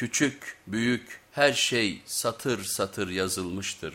Küçük, büyük her şey satır satır yazılmıştır.